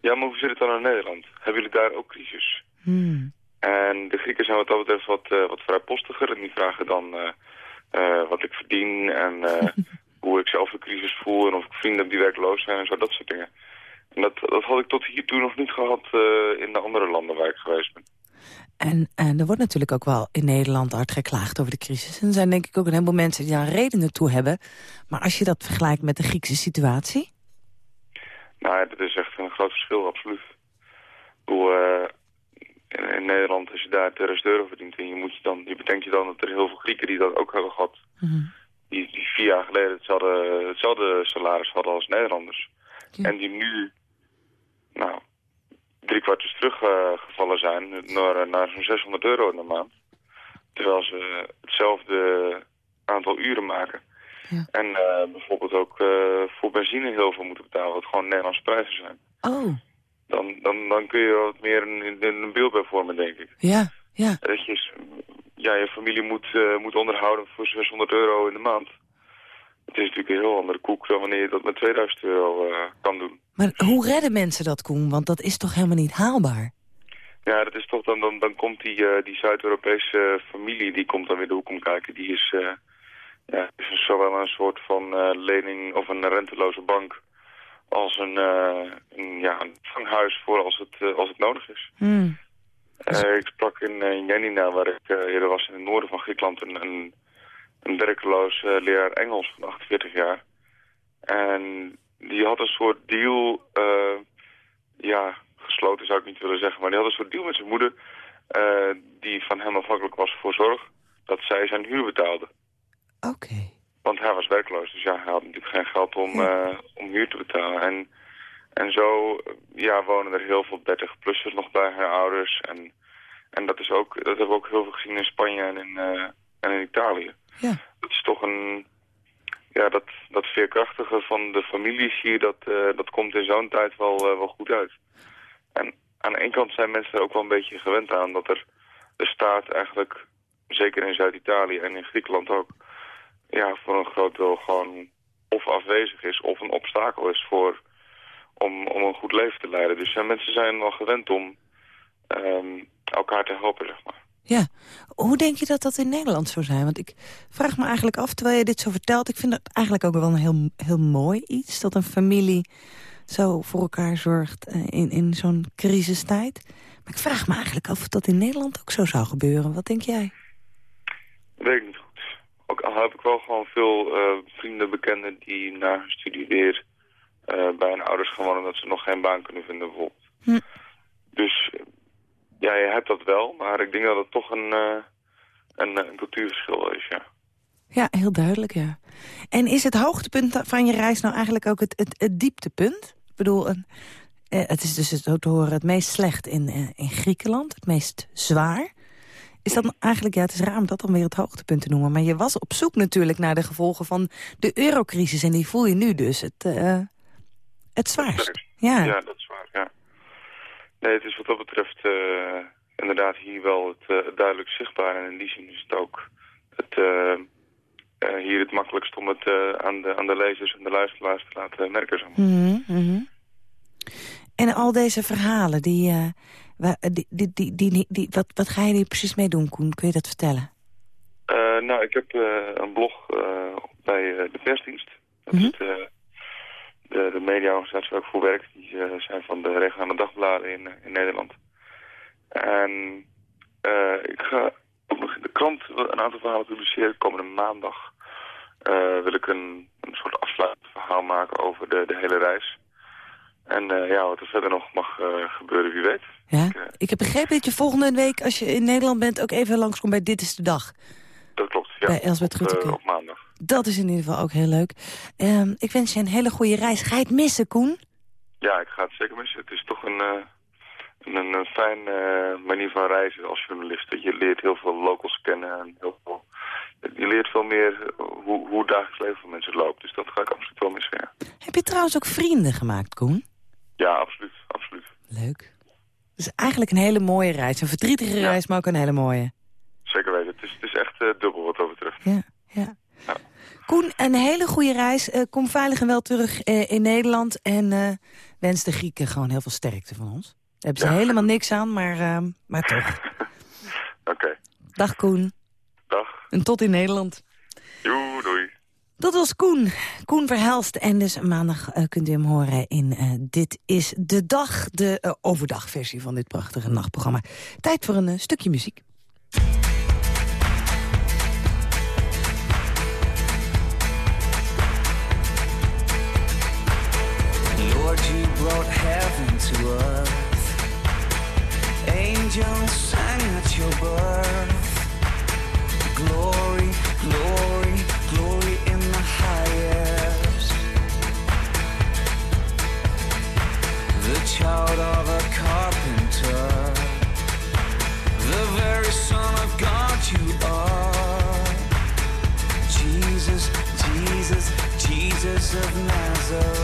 Ja, maar hoe zit het dan in Nederland? Hebben jullie daar ook crisis? hmm. En de Grieken zijn wat dat betreft wat, eh, wat vrijpostiger. En die vragen dan eh, eh, wat ik verdien en hoe ik zelf de crisis voel... en of ik vrienden heb die werkloos zijn en zo, dat soort dingen. En dat, dat had ik tot hiertoe nog niet gehad eh, in de andere landen waar ik geweest ben. En, en er wordt natuurlijk ook wel in Nederland hard geklaagd over de crisis. En er zijn denk ik ook een heleboel mensen die daar redenen toe hebben. Maar als je dat vergelijkt met de Griekse situatie... Nou, ja, dat is echt een groot verschil, absoluut. Bedoel, in, Nederland, als je daar 2000 euro verdient... en je, moet je, dan, je bedenkt je dan dat er heel veel Grieken die dat ook hebben gehad... Mhm. die, die vier jaar geleden hetzelfde, hetzelfde salaris hadden als Nederlanders. Ja. En die nu nou, drie kwart is teruggevallen zijn naar, naar zo'n 600 euro in de maand. Terwijl ze hetzelfde aantal uren maken. Ja. En eh, bijvoorbeeld ook eh, voor benzine heel veel moeten betalen, wat gewoon Nederlandse prijzen zijn. Oh, Dan, dan, dan kun je wat meer een, een, beeld bij vormen, denk ik. ja, ja. Dat je, ja, je familie moet, eh, moet onderhouden voor 600 euro in de maand. Het is natuurlijk een heel andere koek dan wanneer je dat met 2000 euro eh, kan doen. Maar hoe redden mensen dat, Koen? Want dat is toch helemaal niet haalbaar? Ja, dat is toch dan, dan, dan komt die, eh, die Zuid-Europese familie, die komt dan weer de hoek om kijken. Die is, ja, is zowel een soort van lening of een renteloze bank als een, eh, een, ja, een vanghuis voor als het, eh, als het nodig is. Hmm. Eh, ik sprak in Janina, waar ik eerder was in het noorden van Griekenland, een, een, een werkeloos leraar Engels van 48 jaar. En die had een soort deal, ja, gesloten zou ik niet willen zeggen, maar die had een soort deal met zijn moeder, die van hem afhankelijk was voor zorg, dat zij zijn huur betaalde. Oké. Want hij was werkloos, dus ja, hij had natuurlijk geen geld om, eh, om huur te betalen. En, en zo ja, wonen er heel veel 30-plussers nog bij haar ouders. En, en dat, is ook, dat hebben we ook heel veel gezien in Spanje en in, eh, en in Italië. Ja. Dat is toch een... Ja, dat, dat veerkrachtige van de families hier, dat, eh, dat komt in zo'n tijd wel, wel goed uit. En aan de ene kant zijn mensen er ook wel een beetje gewend aan dat er de staat eigenlijk, zeker in Zuid-Italië en in Griekenland ook, ja, voor een groot deel gewoon of afwezig is of een obstakel is voor om, om een goed leven te leiden. Dus ja, mensen zijn wel gewend om ehm, elkaar te helpen, zeg maar. Ja. Hoe denk je dat dat in Nederland zou zijn? Want ik vraag me eigenlijk af, terwijl je dit zo vertelt... ik vind dat eigenlijk ook wel een heel, heel mooi iets... dat een familie zo voor elkaar zorgt eh, in, in zo'n crisistijd. Maar ik vraag me eigenlijk af of dat in Nederland ook zo zou gebeuren. Wat denk jij? Weet ik niet. Ook al heb ik wel gewoon veel eh, vrienden, bekenden die na hun studie weer eh, bij hun ouders gaan wonen omdat ze nog geen baan kunnen vinden bijvoorbeeld. Hm. Dus ja, je hebt dat wel, maar ik denk dat het toch een, eh, een, een cultuurverschil is, ja. Ja, heel duidelijk, ja. En is het hoogtepunt van je reis nou eigenlijk ook het, het, het dieptepunt? Ik bedoel, een, eh, het is dus het, te horen het meest slecht in, eh, in Griekenland, het meest zwaar. Is dat nou eigenlijk, ja, het is raar om dat dan weer het hoogtepunt te noemen... maar je was op zoek natuurlijk naar de gevolgen van de eurocrisis... en die voel je nu dus het, eh, het zwaarst. Ja. Ja, dat is waar, ja. Nee, het is wat dat betreft eh, inderdaad hier wel het eh, duidelijk zichtbaar. En in die zin is het ook het, hier het makkelijkst om het aan, de, aan de lezers en de luisteraars te laten merken. Mhm, mhm. En al deze verhalen, die, eh, die, die, die, die, die- wat, wat ga je hier precies mee doen, Koen? Kun je dat vertellen? Eh, nou, ik heb eh, een blog eh, bij eh, de persdienst. Dat Mhm. is de, de, de mediaorganisatie waar ik voor werk. Die eh, zijn van de regionale dagbladen in, eh, in Nederland. En eh, ik ga in de krant een aantal verhalen publiceren. Komende maandag eh, wil ik een, een soort afsluitend verhaal maken over de, de hele reis. En eh, ja, wat er verder nog mag eh, gebeuren, wie weet. Ja? Ik, eh, Ik heb begrepen dat je volgende week, als je in Nederland bent... ook even langskomt bij Dit is de Dag. dat klopt, ja. Bij Elsbeth Grütke. op maandag. Dat is in ieder geval ook heel leuk. Ehm, ik wens je een hele goede reis. Ga je het missen, Koen? Ja, ik ga het zeker missen. Het is toch een, een, een, een fijn eh, manier van reizen als journalist. Je leert heel veel locals kennen en heel veel... Je leert veel meer hoe, hoe het dagelijks leven van mensen loopt. Dus dat ga ik absoluut wel missen, ja. Heb je trouwens ook vrienden gemaakt, Koen? Ja, absoluut, absoluut. Leuk. Dus eigenlijk een hele mooie reis. Een verdrietige Ja. reis, maar ook een hele mooie. Zeker weten. Het is, het is echt eh, dubbel wat dat betreft. Ja, ja. Ja. Koen, een hele goede reis. Eh, kom veilig en wel terug eh, in Nederland. En wens de Grieken gewoon heel veel sterkte van ons. Daar hebben ze Ja. helemaal niks aan, maar, maar toch. Oké, Dag Koen. dag. En tot in Nederland. Doei. Dat was Koen. Koen Verhelst. En dus maandag eh, kunt u hem horen in eh, Dit is de Dag. De eh, overdagversie van dit prachtige nachtprogramma. Tijd voor een stukje muziek. Lord, you brought heaven to earth. Angels sang at your birth. Glory, out of a carpenter. The very Son of God you are. Jesus, Jesus, Jesus of Nazareth.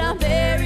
I'm very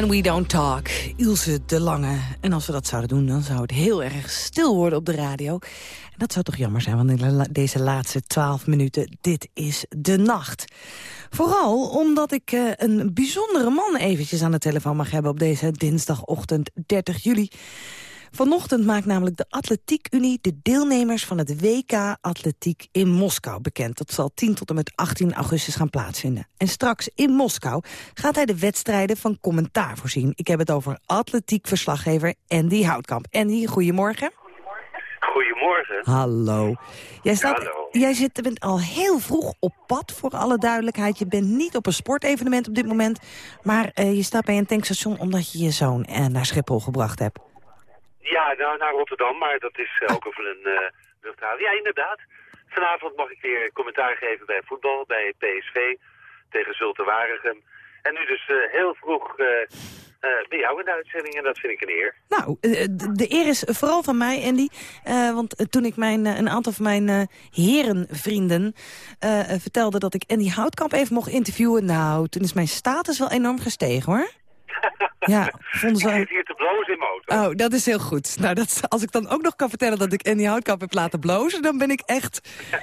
When We Don't Talk, Ilse de Lange. En als we dat zouden doen, dan zou het heel erg stil worden op de radio. En dat zou toch jammer zijn, want in deze laatste twaalf minuten... dit is de nacht. Vooral omdat ik eh, een bijzondere man eventjes aan de telefoon mag hebben... op deze dinsdagochtend 30 juli. Vanochtend maakt namelijk de Atletiek Unie de deelnemers van het WK Atletiek in Moskou bekend. Dat zal 10 tot en met 18 augustus gaan plaatsvinden. En straks in Moskou gaat hij de wedstrijden van commentaar voorzien. Ik heb het over atletiekverslaggever Andy Houtkamp. Andy, goedemorgen. Goedemorgen. Hallo. Jij, staat, Hallo. jij zit, bent al heel vroeg op pad, voor alle duidelijkheid. Je bent niet op een sportevenement op dit moment. Maar eh, je staat bij een tankstation omdat je je zoon eh, naar Schiphol gebracht hebt. Ja, nou, naar Rotterdam, maar dat is eh, ook over een uh, luchthaven. Ja, inderdaad. Vanavond mag ik weer commentaar geven bij voetbal, bij PSV, tegen Zulte Waregem. En nu dus eh, heel vroeg eh, eh, bij jou in de uitzending en dat vind ik een eer. Nou, eh, de, eer is vooral van mij, Andy. Eh, want eh, toen ik mijn, eh, een aantal van mijn eh, herenvrienden eh, eh, vertelde dat ik Andy Houtkamp even mocht interviewen... nou, toen is mijn status wel enorm gestegen, hoor. Ja, vonden Ik ze... zit hier te blozen in mijn auto. Oh, dat is heel goed. Nou, dat, als ik dan ook nog kan vertellen dat ik Andy Houtkamp heb laten blozen... dan ben ik echt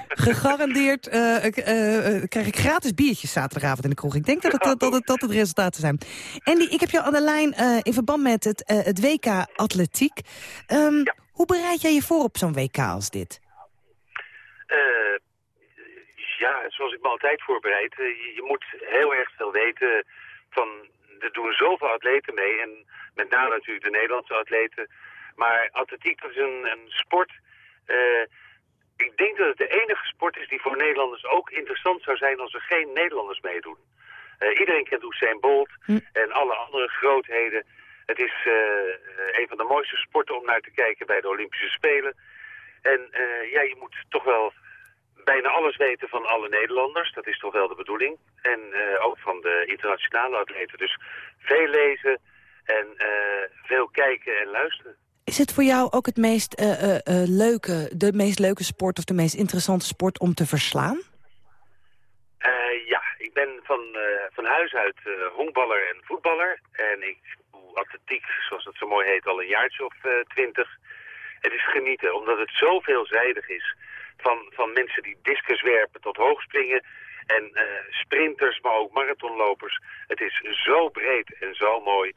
gegarandeerd... ik, eh, krijg ik gratis biertjes zaterdagavond in de kroeg. Ik denk dat het, dat, dat, het, dat het resultaten zijn. Andy, ik heb jou aan de lijn in verband met het, het WK Atletiek. Ehm, Hoe bereid jij je voor op zo'n WK als dit? Ja, zoals ik me altijd voorbereid. je, je moet heel erg veel weten van... Er doen zoveel atleten mee en met name natuurlijk de Nederlandse atleten. Maar atletiek dat is een, een sport... eh, ik denk dat het de enige sport is die voor Nederlanders ook interessant zou zijn als er geen Nederlanders meedoen. Eh, iedereen kent Usain Bolt en alle andere grootheden. Het is eh, een van de mooiste sporten om naar te kijken bij de Olympische Spelen. En ja, je moet toch wel bijna alles weten van alle Nederlanders. Dat is toch wel de bedoeling. En eh, ook van de internationale atleten. Dus veel lezen en eh, veel kijken en luisteren. Is het voor jou ook het meest, eh, leuke, de meest leuke sport... of de meest interessante sport om te verslaan? Ja, ik ben van, van huis uit honkballer en voetballer. En ik doe atletiek, zoals het zo mooi heet, al een jaartje of twintig. het is genieten, omdat het zo veelzijdig is. Van, van mensen die discus werpen tot hoogspringen. En eh, sprinters, maar ook marathonlopers. Het is zo breed en zo mooi.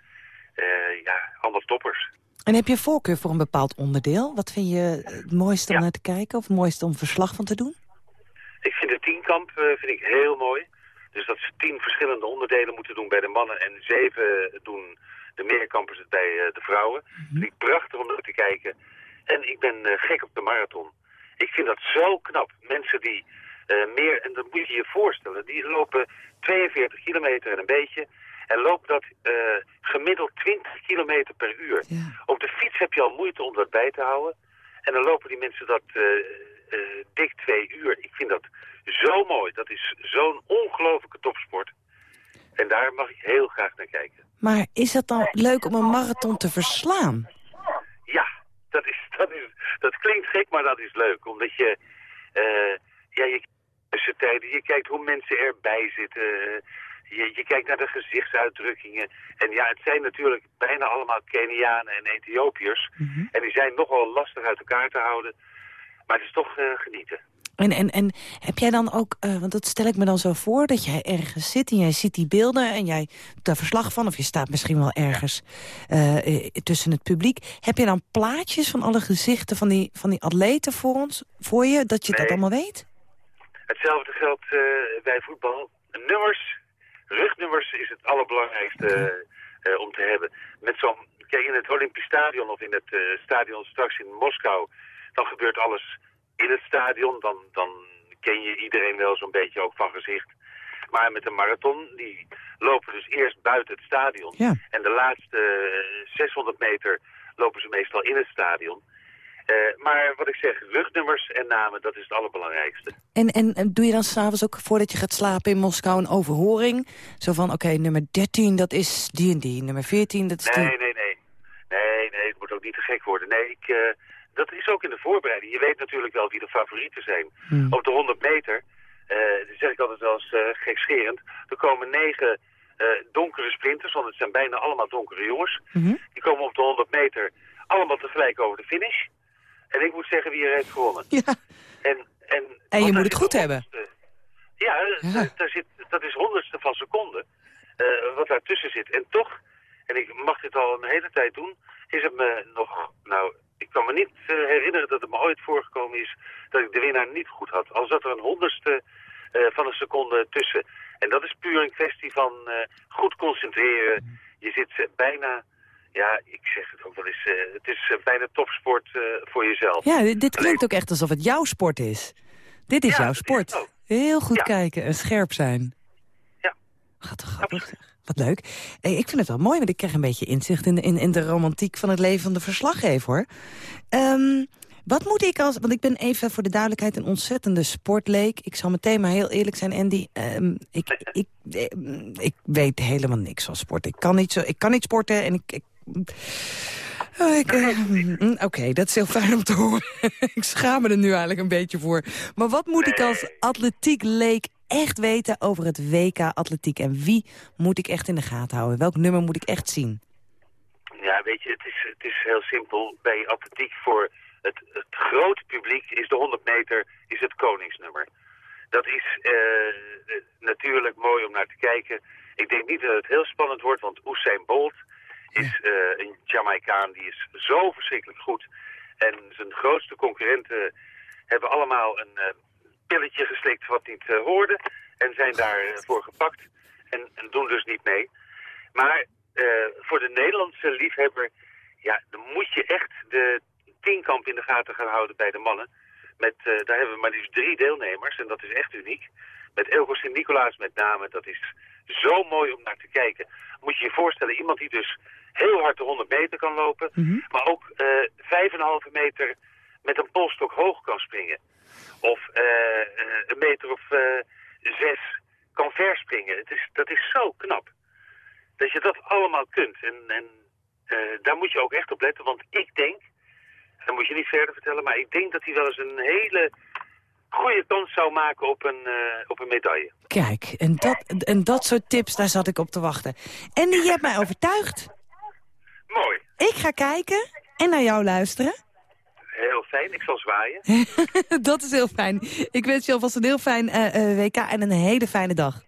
Eh, ja, allemaal toppers. En heb je voorkeur voor een bepaald onderdeel? Wat vind je het mooiste om naar te kijken of het mooiste om verslag van te doen? Ik vind de tienkamp eh, vind ik heel mooi. Dus dat ze tien verschillende onderdelen moeten doen bij de mannen en zeven doen de meerkampers het bij de vrouwen. Vind ik prachtig om naar te kijken. En ik ben gek op de marathon. Ik vind dat zo knap. Mensen die eh, meer, en dat moet je je voorstellen, die lopen 42 kilometer en een beetje. En loopt dat eh, gemiddeld 20 kilometer per uur. Op de fiets heb je al moeite om dat bij te houden. En dan lopen die mensen dat eh, dik twee uur. Ik vind dat zo mooi. Dat is zo'n ongelofelijke topsport. En daar mag ik heel graag naar kijken. Maar is het dan leuk om een marathon te verslaan? Ja, dat, is, dat, is, dat klinkt gek, maar dat is leuk. Omdat je, eh ja, je tussentijden, je kijkt hoe mensen erbij zitten. Je, je kijkt naar de gezichtsuitdrukkingen. En ja, het zijn natuurlijk bijna allemaal Kenianen en Ethiopiërs. En die zijn nogal lastig uit elkaar te houden. Maar het is toch eh, genieten. En, en, en heb jij dan ook, eh, want dat stel ik me dan zo voor... dat jij ergens zit en jij ziet die beelden en jij doet daar verslag van... of je staat misschien wel ergens eh, tussen het publiek. Heb je dan plaatjes van alle gezichten van die, van die atleten voor ons, voor je... dat je dat allemaal weet? Hetzelfde geldt bij voetbal. Nummers, rugnummers is het allerbelangrijkste om te hebben. Met zo'n, kijk in het Olympisch Stadion of in het stadion straks in Moskou, dan gebeurt alles in het stadion. Dan, dan ken je iedereen wel zo'n beetje ook van gezicht. Maar met een marathon, die lopen dus eerst buiten het stadion. Ja. En de laatste eh, 600 meter lopen ze meestal in het stadion. Eh, maar wat ik zeg, rugnummers en namen, dat is het allerbelangrijkste. En, en, en doe je dan s'avonds ook voordat je gaat slapen in Moskou een overhoring? Zo van, oké, nummer 13 dat is die en die, nummer 14 dat is die. Nee, nee, nee. Nee, nee, het moet ook niet te gek worden. Nee, ik, eh, dat is ook in de voorbereiding. Je weet natuurlijk wel wie de favorieten zijn. Hmm. Op de 100 meter, eh dat zeg ik altijd wel eens eh, gekscherend, er komen negen eh, donkere sprinters, want het zijn bijna allemaal donkere jongens. Mhm. Die komen op de 100 meter allemaal tegelijk over de finish. En ik moet zeggen wie er heeft gewonnen. Ja. En, en, En je moet het goed hebben. Ja, Ja. Daar zit, dat is honderdste van seconde eh, wat daartussen zit. En toch, en ik mag dit al een hele tijd doen, is het me nog... Nou, ik kan me niet eh, herinneren dat het me ooit voorgekomen is dat ik de winnaar niet goed had. Al zat er een honderdste eh, van een seconde tussen. En dat is puur een kwestie van eh, goed concentreren. Je zit bijna... Ja, ik zeg het ook wel eens. het is bijna topsport voor jezelf. Ja, dit, dit klinkt ook echt alsof het jouw sport is. Dit is Ja, jouw is sport. Heel goed Ja. kijken en scherp zijn. Ja. Wat te grappig. Wat leuk. Hey, ik vind het wel mooi, want ik krijg een beetje inzicht in de, in, in de romantiek van het leven van de verslaggever. hoor. Ehm, wat moet ik als... Want ik ben even voor de duidelijkheid een ontzettende sportleek. Ik zal meteen maar heel eerlijk zijn, Andy. Ehm, ik, ik, eh, ik weet helemaal niks van sport. Ik kan niet, zo, ik kan niet sporten en ik... ik Oh, eh, mm, Oké, dat is heel fijn om te horen. ik schaam me er nu eigenlijk een beetje voor. Maar wat moet ik als atletiek leek echt weten over het WK atletiek? En wie moet ik echt in de gaten houden? Welk nummer moet ik echt zien? Ja, weet je, het is, het is heel simpel. Bij atletiek voor het, het grote publiek is de 100 meter is het koningsnummer. Dat is eh, natuurlijk mooi om naar te kijken. Ik denk niet dat het heel spannend wordt, want Usain Bolt is eh, een Jamaicaan die is zo verschrikkelijk goed. En zijn grootste concurrenten hebben allemaal een eh, pilletje geslikt wat niet eh, hoorde. En zijn daarvoor gepakt en, en doen dus niet mee. Maar eh, voor de Nederlandse liefhebber, ja, dan moet je echt de tienkamp in de gaten gaan houden bij de mannen. Met, eh, daar hebben we maar liefst drie deelnemers en dat is echt uniek. Met Elko Sint-Nicolaas met name, dat is zo mooi om naar te kijken. Moet je je voorstellen, iemand die dus heel hard de 100 meter kan lopen, maar ook eh, een halve meter met een polstok hoog kan springen. Of eh, eh, een meter of eh, zes kan verspringen. Het is, dat is zo knap dat je dat allemaal kunt. En, en daar moet je ook echt op letten, want ik denk, dat moet je niet verder vertellen, maar ik denk dat hij wel eens een hele goede kans zou maken op een, op een medaille. Kijk, en dat, en dat soort tips, daar zat ik op te wachten. En je hebt mij overtuigd. Mooi, Ik ga kijken en naar jou luisteren. Heel fijn. Ik zal zwaaien. dat is heel fijn. Ik wens je alvast een heel fijn eh, eh, WK en een hele fijne dag.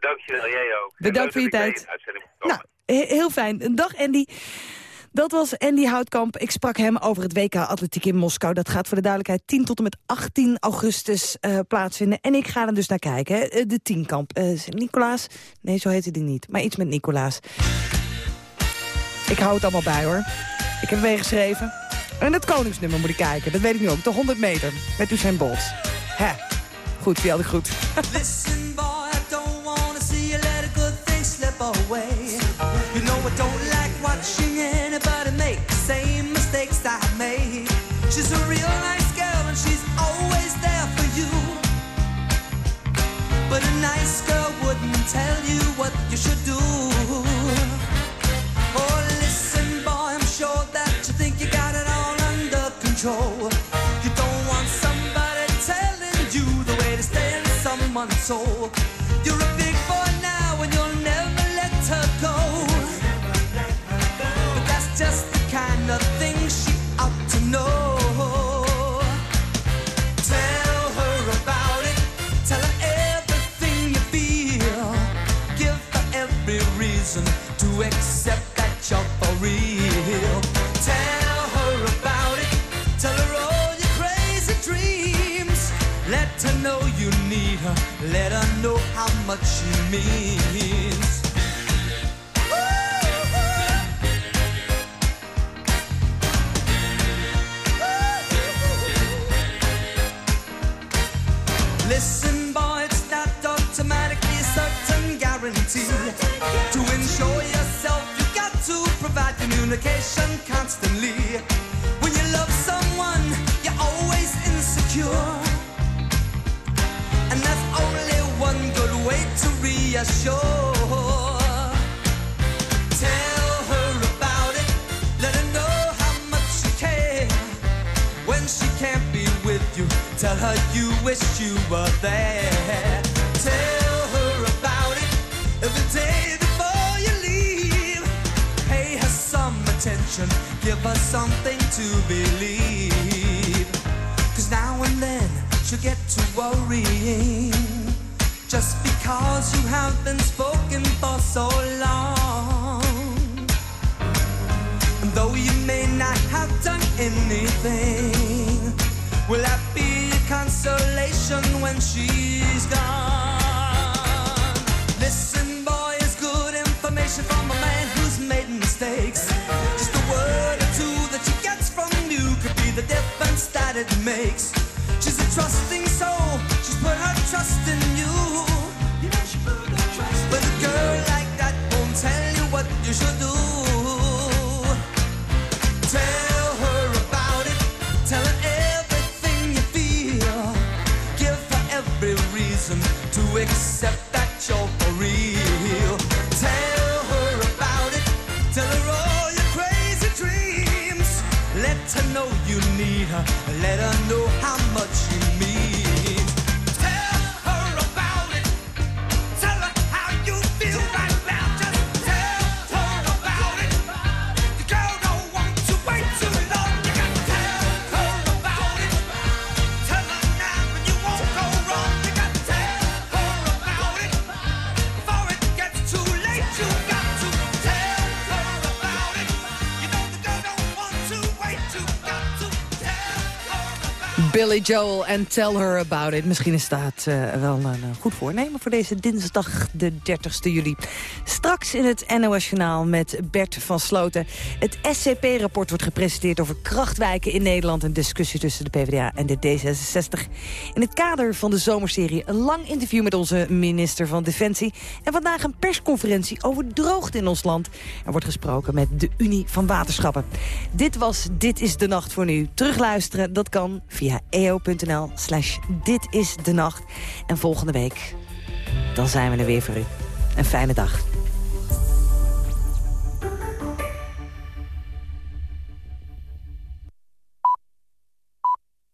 Dankjewel, jij ook. Bedankt voor je tijd. Nou, he- heel fijn. Dag Andy. Dat was Andy Houtkamp. Ik sprak hem over het WK Atletiek in Moskou. Dat gaat voor de duidelijkheid 10 tot en met 18 augustus eh, plaatsvinden. En ik ga er dus naar kijken. hè. De tienkamp. Eh Sint-Nicolaas? Nee, zo heette die niet. Maar iets met Nicolaas. Ik hou het allemaal bij hoor. Ik heb meegeschreven. En het koningsnummer moet ik kijken. Dat weet ik nu ook. De 100 meter. Met Usain Bolt. Hè. Goed, die ik goed. Listen, boy, I don't wanna see you let a good thing slip away. You know I don't like watching anybody make the same mistakes I made. She's a real nice girl and she's always there for you. But a nice girl wouldn't tell you what you should soul. You're a much you mean. Makes. She's a trusting Joel en Tell Her About It. Misschien is dat eh, wel een eh, goed voornemen voor deze dinsdag de 30ste juli. In het NOS Journaal met Bert van Sloten. Het SCP-rapport wordt gepresenteerd over krachtwijken in Nederland. Een discussie tussen de PvdA en de D66. In het kader van de zomerserie een lang interview met onze minister van Defensie. En vandaag een persconferentie over droogte in ons land. Er wordt gesproken met de Unie van Waterschappen. Dit was Dit is de Nacht voor nu. Terugluisteren, dat kan via eo.nl slash Dit is de Nacht. En volgende week, dan zijn we er weer voor u. Een fijne dag.